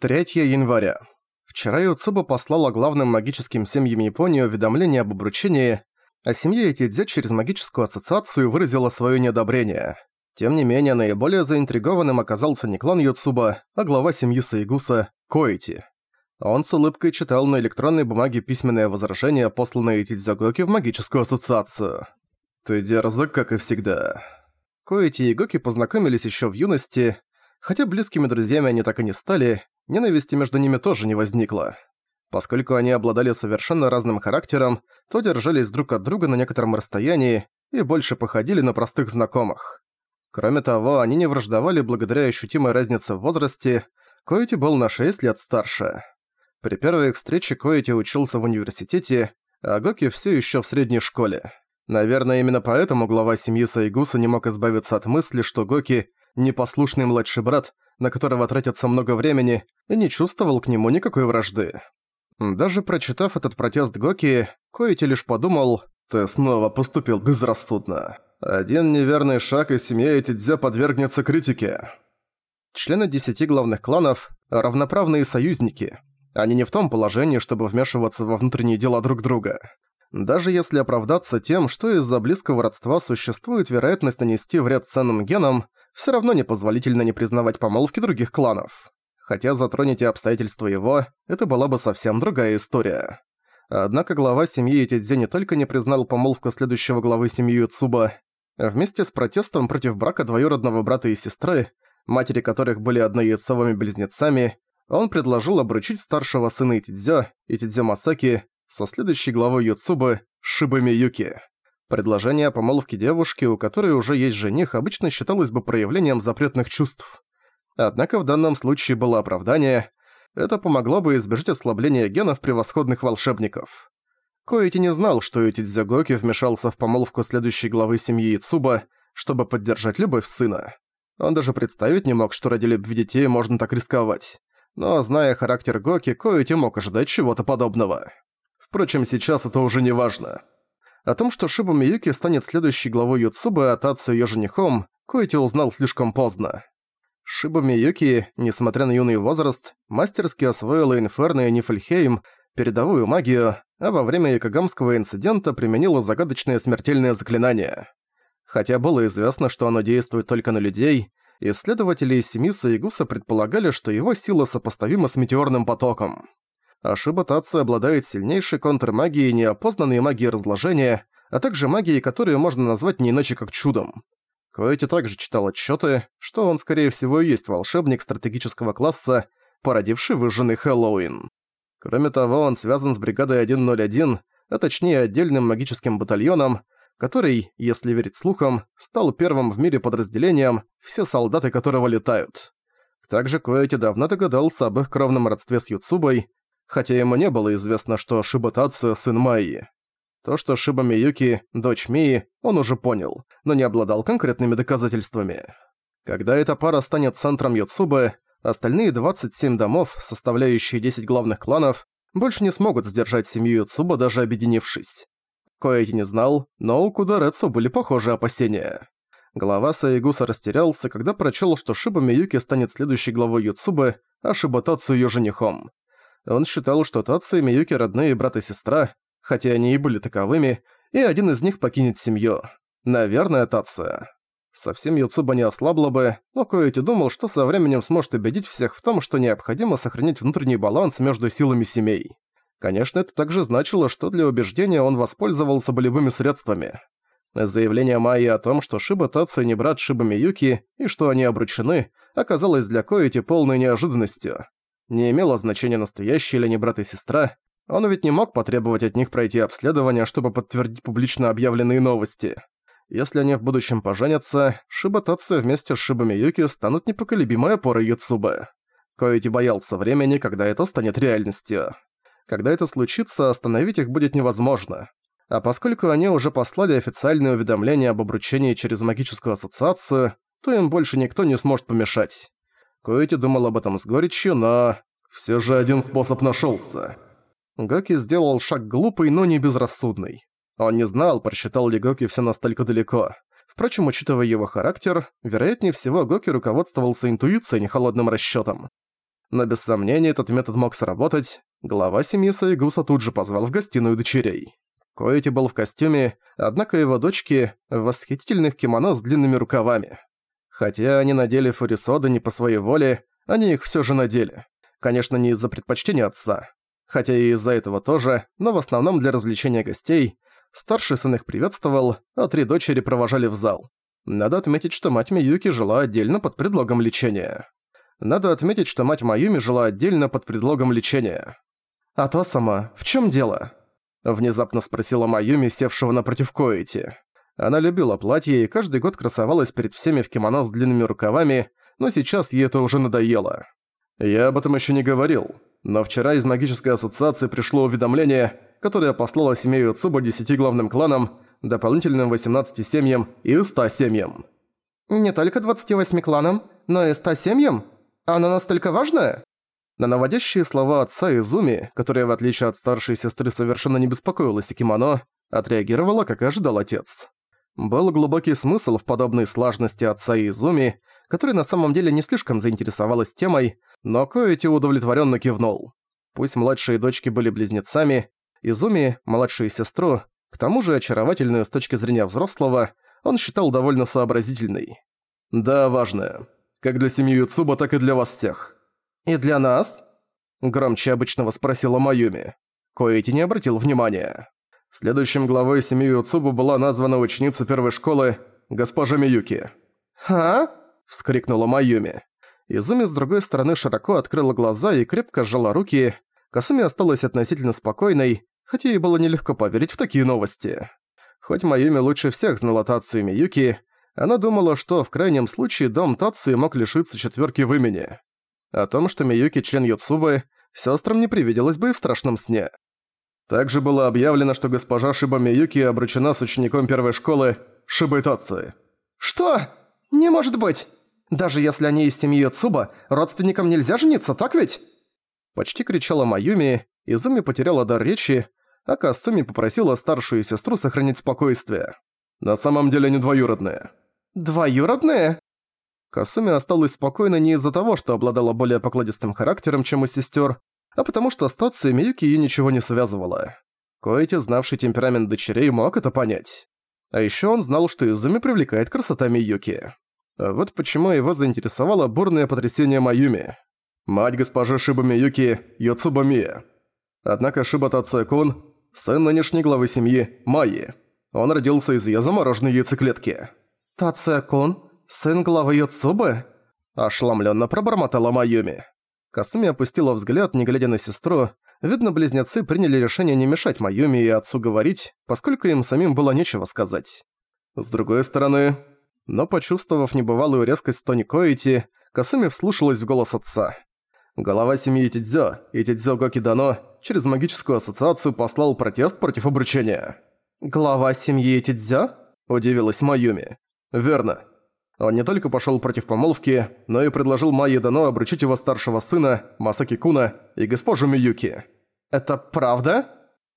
3 января. Вчера Юцуба послала главным магическим семьям Японии уведомление об обручении, а семья Этидзе через магическую ассоциацию выразила свое неодобрение. Тем не менее, наиболее заинтригованным оказался не клан Юцуба, а глава семьи Саигуса – Коити. Он с улыбкой читал на электронной бумаге письменное возражение, посланное Этидзагоки в магическую ассоциацию. «Ты дерзок, как и всегда». Коити и Гоки познакомились еще в юности, хотя близкими друзьями они так и не стали, ненависти между ними тоже не возникло. Поскольку они обладали совершенно разным характером, то держались друг от друга на некотором расстоянии и больше походили на простых знакомых. Кроме того, они не враждовали благодаря ощутимой разнице в возрасте, Коэти был на 6 лет старше. При первой их встрече Коэти учился в университете, а Гоки все еще в средней школе. Наверное, именно поэтому глава семьи Сайгуса не мог избавиться от мысли, что Гоки – непослушный младший брат, на которого тратится много времени, и не чувствовал к нему никакой вражды. Даже прочитав этот протест Гоки, Коити лишь подумал, «Ты снова поступил безрассудно. Один неверный шаг, и семья Этидзе подвергнется критике». Члены десяти главных кланов – равноправные союзники. Они не в том положении, чтобы вмешиваться во внутренние дела друг друга. Даже если оправдаться тем, что из-за близкого родства существует вероятность нанести вред ценным генам – все равно непозволительно не признавать помолвки других кланов. Хотя затронете обстоятельства его, это была бы совсем другая история. Однако глава семьи Итидзе не только не признал помолвку следующего главы семьи Юцуба, вместе с протестом против брака двоюродного брата и сестры, матери которых были однояйцовыми близнецами, он предложил обручить старшего сына Итидзё, Итидзё Масаки, со следующей главой Юцубы, Шибами Юки. Предложение о помолвке девушки, у которой уже есть жених, обычно считалось бы проявлением запретных чувств. Однако в данном случае было оправдание. Это помогло бы избежать ослабления генов превосходных волшебников. Коэти не знал, что Итидзягоки вмешался в помолвку следующей главы семьи Ицуба, чтобы поддержать любовь сына. Он даже представить не мог, что ради любви детей можно так рисковать. Но, зная характер Гоки, Коэти мог ожидать чего-то подобного. Впрочем, сейчас это уже не важно. О том, что Шиба Миюки станет следующей главой Юцубы, а Тацу её женихом, Коэти узнал слишком поздно. Шиба Миюки, несмотря на юный возраст, мастерски освоила Инферно и Нифльхейм, передовую магию, а во время Якогамского инцидента применила загадочное смертельное заклинание. Хотя было известно, что оно действует только на людей, исследователи из семьи Саигуса предполагали, что его сила сопоставима с метеорным потоком. Ашиба Татсу обладает сильнейшей контрмагией неопознанной магии разложения, а также магией, которую можно назвать не иначе как чудом. Коэти также читал отчеты, что он скорее всего и есть волшебник стратегического класса, породивший выжженный Хэллоуин. Кроме того, он связан с бригадой 101, а точнее отдельным магическим батальоном, который, если верить слухам, стал первым в мире подразделением, все солдаты которого летают. Также Коэти давно догадался об их кровном родстве с Юцубой, хотя ему не было известно, что Шиба Тацу – сын Майи. То, что Шиба Миюки – дочь Мии, он уже понял, но не обладал конкретными доказательствами. Когда эта пара станет центром Юцубы, остальные 27 домов, составляющие 10 главных кланов, больше не смогут сдержать семью Юцуба, даже объединившись. Коэти не знал, но у Кударецу были похожие опасения. Глава Саигуса растерялся, когда прочел, что Шиба Миюки станет следующей главой Юцубы, а Шиба Тацу её женихом. Он считал, что Татсу и Миюки родные брат и сестра, хотя они и были таковыми, и один из них покинет семью. Наверное, Татсу. Совсем Юцуба не ослабла бы, но Коэти думал, что со временем сможет убедить всех в том, что необходимо сохранить внутренний баланс между силами семей. Конечно, это также значило, что для убеждения он воспользовался бы любыми средствами. Заявление Майи о том, что Шиба Тацу не брат Шиба Миюки и что они обручены, оказалось для Коэти полной неожиданностью. Не имело значения, настоящие или не брат и сестра, он ведь не мог потребовать от них пройти обследование, чтобы подтвердить публично объявленные новости. Если они в будущем поженятся, Шиба Татсу вместе с Шибами Юки станут непоколебимой опорой Юцубы. Коэти боялся времени, когда это станет реальностью. Когда это случится, остановить их будет невозможно. А поскольку они уже послали официальное уведомление об обручении через магическую ассоциацию, то им больше никто не сможет помешать. Коэти думал об этом с горечью, но... все же один способ нашелся. Гоки сделал шаг глупый, но не безрассудный. Он не знал, просчитал ли Гоки все настолько далеко. Впрочем, учитывая его характер, вероятнее всего Гоки руководствовался интуицией, не холодным расчетом. но без сомнения этот метод мог сработать. Глава семьи Сайгуса тут же позвал в гостиную дочерей. Коэти был в костюме, однако его дочки в восхитительных кимоно с длинными рукавами. Хотя они надели фурисоды не по своей воле, они их всё же надели. Конечно, не из-за предпочтения отца. Хотя и из-за этого тоже, но в основном для развлечения гостей. Старший сын их приветствовал, а три дочери провожали в зал. Надо отметить, что мать Миюки жила отдельно под предлогом лечения. Надо отметить, что мать Маюми жила отдельно под предлогом лечения. «А то сама, в чем дело?» Внезапно спросила Маюми, севшего напротив Коэти. Она любила платье и каждый год красовалась перед всеми в кимоно с длинными рукавами, но сейчас ей это уже надоело. «Я об этом еще не говорил, но вчера из магической ассоциации пришло уведомление, которое послало семью Цуба десяти главным кланам, дополнительным 18 семьям и 100 семьям». «Не только 28 кланам, но и 100 семьям? Оно настолько важное?» На наводящие слова отца Изуми, которая, в отличие от старшей сестры, совершенно не беспокоилась о кимоно, отреагировала, как и ожидал отец. Был глубокий смысл в подобной сложности отца Изуми, который на самом деле не слишком заинтересовалась темой, но Коэти удовлетворенно кивнул. Пусть младшие дочки были близнецами, Изуми, младшую сестру, к тому же очаровательную с точки зрения взрослого, он считал довольно сообразительной. «Да, важное. Как для семьи Юцуба, так и для вас всех. «И для нас?» Громче обычного спросила Майюми. Коэти не обратил внимания. Следующим главой семьи Юцубу была названа ученица первой школы, госпожа Миюки. «А?» – вскрикнула Майюми. Изуми с другой стороны широко открыла глаза и крепко сжала руки. Касуми осталась относительно спокойной, хотя ей было нелегко поверить в такие новости. Хоть Майюми лучше всех знала Тацию Миюки, она думала, что в крайнем случае дом Тацию мог лишиться четверки в имени. О том, что Миюки член Юцубы, сестрам не привиделось бы и в страшном сне. Также было объявлено, что госпожа Шиба Миюки обручена с учеником первой школы Шибой Тацуи. «Что? Не может быть! Даже если они из семьи Юцуба, родственникам нельзя жениться, так ведь?» Почти кричала Маюми, Изуми потеряла дар речи, а Касуми попросила старшую сестру сохранить спокойствие. «На самом деле они двоюродные». «Двоюродные?» Касуми осталась спокойна не из-за того, что обладала более покладистым характером, чем у сестер, а потому что стация Миюки ей ничего не связывала. Коэти, знавший темперамент дочерей, мог это понять. А еще он знал, что Изуми привлекает красота Миюки. А вот почему его заинтересовало бурное потрясение Маюми. Мать госпожи Шиба Миюки Йоцуба Мия. Однако Шиба Тацуэ-кун – сын нынешней главы семьи Майи. Он родился из ее замороженной яйцеклетки. «Тацуэ-кун?» «Сын главы Юцубы?» Ошеломленно пробормотала Майюми. Касуми опустила взгляд, не глядя на сестру. Видно, близнецы приняли решение не мешать Майюми и отцу говорить, поскольку им самим было нечего сказать. С другой стороны... Но почувствовав небывалую резкость Тони Коити, Касуми вслушалась в голос отца. Голова семьи Тидзё, Итидзё Гоки Дано, через магическую ассоциацию послал протест против обручения. «Глава семьи Тидзё?» – удивилась Майюми. «Верно. Он не только пошел против помолвки, но и предложил Майе Дано обручить его старшего сына, Масаки Куна, и госпожу Миюки. «Это правда?»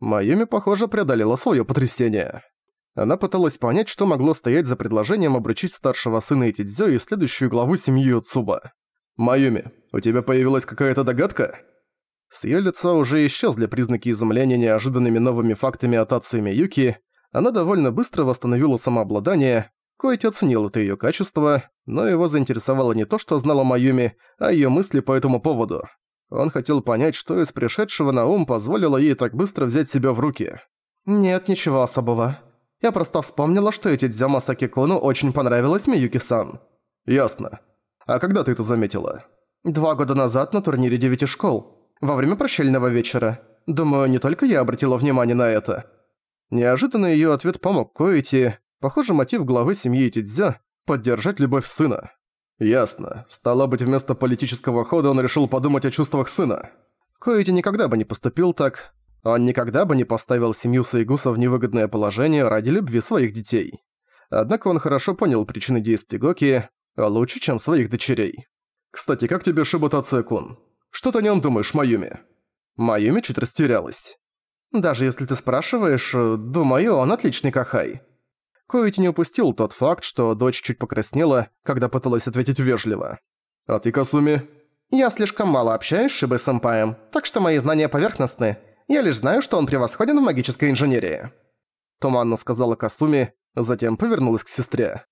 Майюми, похоже, преодолела свое потрясение. Она пыталась понять, что могло стоять за предложением обручить старшего сына Итидзё и следующую главу семьи Юцуба. «Майюми, у тебя появилась какая-то догадка?» С её лица уже исчезли признаки изумления неожиданными новыми фактами от Ацу Миюки, она довольно быстро восстановила самообладание, Коэти оценил это её качество, но его заинтересовало не то, что знала Майюми, а её мысли по этому поводу. Он хотел понять, что из пришедшего на ум позволило ей так быстро взять себя в руки. «Нет, ничего особого. Я просто вспомнила, что эти Дзяма Сакикону очень понравилась Миюки-сан». «Ясно. А когда ты это заметила?» «Два года назад на турнире девяти школ. Во время прощального вечера. Думаю, не только я обратила внимание на это». Неожиданно её ответ помог Коэти, Похоже, мотив главы семьи Тидзя – поддержать любовь сына. Ясно. Стало быть, вместо политического хода он решил подумать о чувствах сына. Коэти никогда бы не поступил так. Он никогда бы не поставил семью Сайгуса в невыгодное положение ради любви своих детей. Однако он хорошо понял причины действий Гоки, лучше, чем своих дочерей. «Кстати, как тебе Шиба кун Что ты о нем думаешь, Майюми?» Майюми чуть растерялась. «Даже если ты спрашиваешь, думаю, он отличный Кахай. Коэти не упустил тот факт, что дочь чуть покраснела, когда пыталась ответить вежливо. «А ты, Касуми?» Я слишком мало общаюсь с Шибой-сэмпаем, так что мои знания поверхностны. Я лишь знаю, что он превосходен в магической инженерии». Туманно сказала Касуми, затем повернулась к сестре.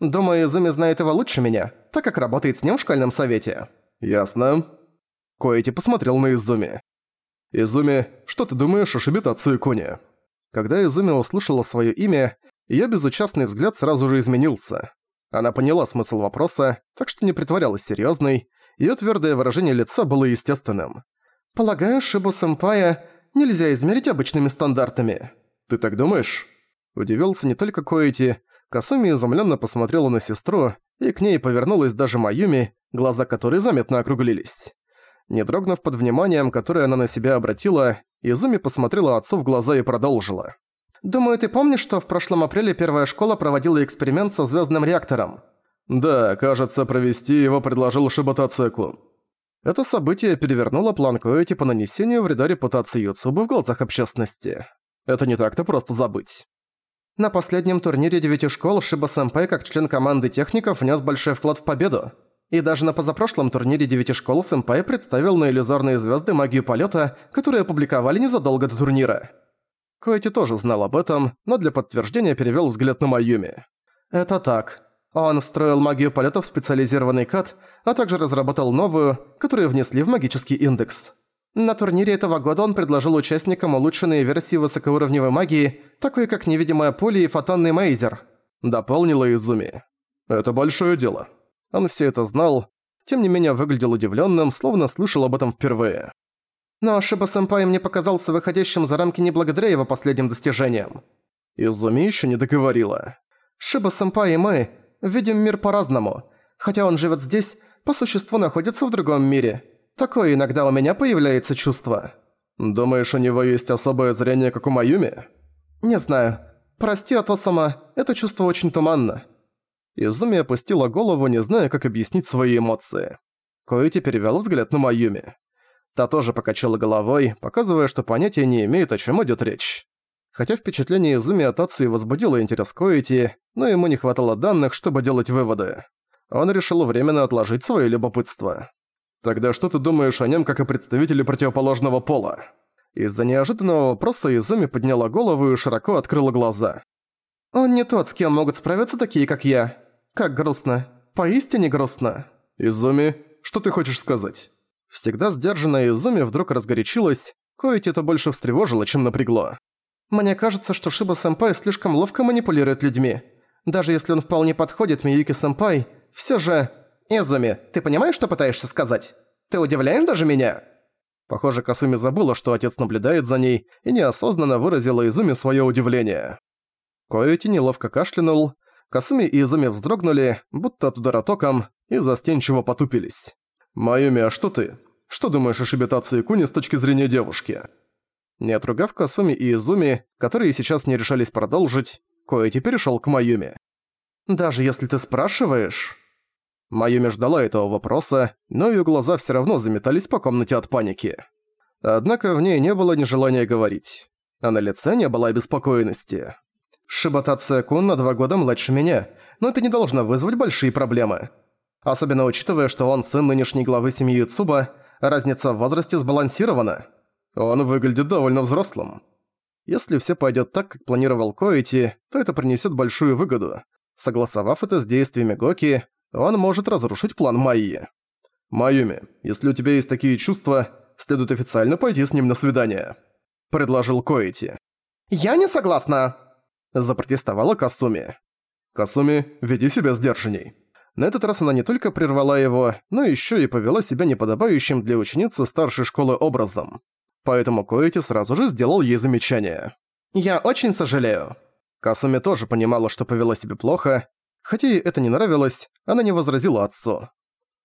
«Думаю, Изуми знает его лучше меня, так как работает с ним в школьном совете». «Ясно». Коэти посмотрел на Изуми. «Изуми, что ты думаешь о Шибита Цуикуне?» Когда Изуми услышала своё имя, её безучастный взгляд сразу же изменился. Она поняла смысл вопроса, так что не притворялась серьёзной, её твёрдое выражение лица было естественным. «Полагаю, Шибу-сэмпая нельзя измерить обычными стандартами». «Ты так думаешь?» Удивился не только Коэти, Касуми изумленно посмотрела на сестру, и к ней повернулась даже Маюми, глаза которой заметно округлились. Не дрогнув под вниманием, которое она на себя обратила, Изуми посмотрела отцу в глаза и продолжила. «Думаю, ты помнишь, что в прошлом апреле первая школа проводила эксперимент со звездным реактором?» «Да, кажется, провести его предложил Шибатацеку». Это событие перевернуло план Коэти по нанесению вреда репутации Юцубы в глазах общественности. Это не так-то просто забыть. На последнем турнире девяти школ Шиба-сэмпэй как член команды техников внес большой вклад в победу. И даже на позапрошлом турнире девяти школ сэмпай представил на иллюзорные звезды магию полета, которую опубликовали незадолго до турнира. Коэти тоже знал об этом, но для подтверждения перевел взгляд на Майюми. «Это так. Он встроил магию полета в специализированный кат, а также разработал новую, которую внесли в магический индекс. На турнире этого года он предложил участникам улучшенные версии высокоуровневой магии, такой как невидимая пуля и фотонный мейзер. Дополнила Изуми. Это большое дело. Он все это знал, тем не менее выглядел удивленным, словно слышал об этом впервые. Но Шиба-сэмпай мне показался выходящим за рамки не благодаря его последним достижениям. Изуми еще не договорила. Шиба-сэмпай и мы видим мир по-разному. Хотя он живет здесь, по существу находится в другом мире. Такое иногда у меня появляется чувство. Думаешь, у него есть особое зрение, как у Маюми? Не знаю. Прости, Атосама, это чувство очень туманно. Изуми опустила голову, не зная, как объяснить свои эмоции. Коэти перевёл взгляд на Маюми. Та тоже покачала головой, показывая, что понятия не имеет, о чем идет речь. Хотя впечатление Изуми от Ации возбудило интерес Коэти, но ему не хватало данных, чтобы делать выводы. Он решил временно отложить свое любопытство. «Тогда что ты думаешь о нем как о представителе противоположного пола?» Из-за неожиданного вопроса Изуми подняла голову и широко открыла глаза. «Он не тот, с кем могут справиться такие, как я. Как грустно. Поистине грустно». «Изуми, что ты хочешь сказать?» Всегда сдержанная Изуми вдруг разгорячилась, Коэти это больше встревожило, чем напрягло. «Мне кажется, что Шиба-сэмпай слишком ловко манипулирует людьми. Даже если он вполне подходит Миюки-сэмпай, всё же... Изуми, ты понимаешь, что пытаешься сказать? Ты удивляешь даже меня?» Похоже, Касуми забыла, что отец наблюдает за ней, и неосознанно выразила Изуми своё удивление. Коэти неловко кашлянул, Касуми и Изуми вздрогнули, будто от удара током, и застенчиво потупились. «Майюми, а что ты? Что думаешь о шибитации Куни с точки зрения девушки?» Не отругав Касуми и Изуми, которые сейчас не решались продолжить, Коэти перешёл к Майюми. «Даже если ты спрашиваешь...» Майюми ждала этого вопроса, но её глаза всё равно заметались по комнате от паники. Однако в ней не было ни желания говорить, а на лице не было обеспокоенности. «Шибатация-кун на два года младше меня, но это не должно вызвать большие проблемы. Особенно учитывая, что он сын нынешней главы семьи Юцуба, разница в возрасте сбалансирована. Он выглядит довольно взрослым. Если все пойдет так, как планировал Коэти, то это принесет большую выгоду. Согласовав это с действиями Гоки, он может разрушить план Майи. «Майюми, если у тебя есть такие чувства, следует официально пойти с ним на свидание», – предложил Коэти. «Я не согласна!» – запротестовала Касуми. «Касуми, веди себя сдержанней». На этот раз она не только прервала его, но еще и повела себя неподобающим для ученицы старшей школы образом. Поэтому Коэти сразу же сделал ей замечание. «Я очень сожалею». Касуми тоже понимала, что повела себя плохо. Хотя ей это не нравилось, она не возразила отцу.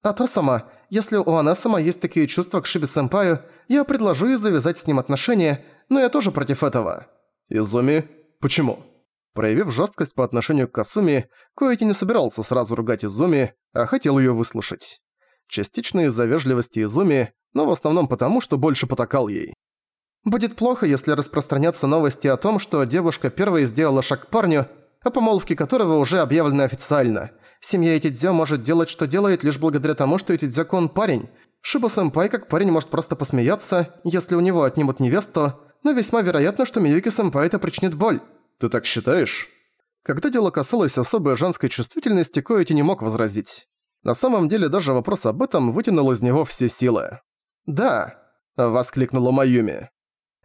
«А то сама, если у Ана сама есть такие чувства к Шиби-сэмпаю, я предложу ей завязать с ним отношения, но я тоже против этого». «Изуми? Почему?» Проявив жесткость по отношению к Касуми, Коэти не собирался сразу ругать Изуми, а хотел ее выслушать. Частично из-за вежливости Изуми, но в основном потому, что больше потакал ей. «Будет плохо, если распространятся новости о том, что девушка первой сделала шаг к парню, о помолвке которого уже объявлено официально. Семья Этидзё может делать, что делает, лишь благодаря тому, что Этидзё-кон парень. Шиба-сэмпай как парень может просто посмеяться, если у него отнимут невесту, но весьма вероятно, что Миюки-сэмпай это причинит боль. Ты так считаешь? Когда дело касалось особой женской чувствительности, Коэти не мог возразить. На самом деле даже вопрос об этом вытянул из него все силы. «Да», — воскликнула Майюми.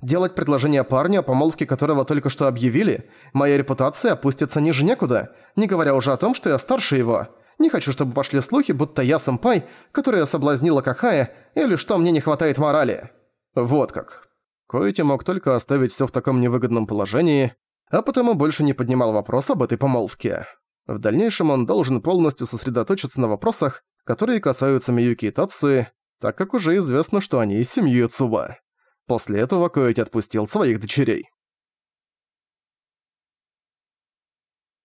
«Делать предложение парню, о помолвке которого только что объявили, моя репутация опустится ниже некуда, не говоря уже о том, что я старше его. Не хочу, чтобы пошли слухи, будто я сэмпай, которая соблазнила Кахая, или что мне не хватает морали». Вот как. Коэти мог только оставить всё в таком невыгодном положении, а потому больше не поднимал вопрос об этой помолвке. В дальнейшем он должен полностью сосредоточиться на вопросах, которые касаются Миюки и Тацуи, так как уже известно, что они из семьи Цуба. После этого Коэти отпустил своих дочерей.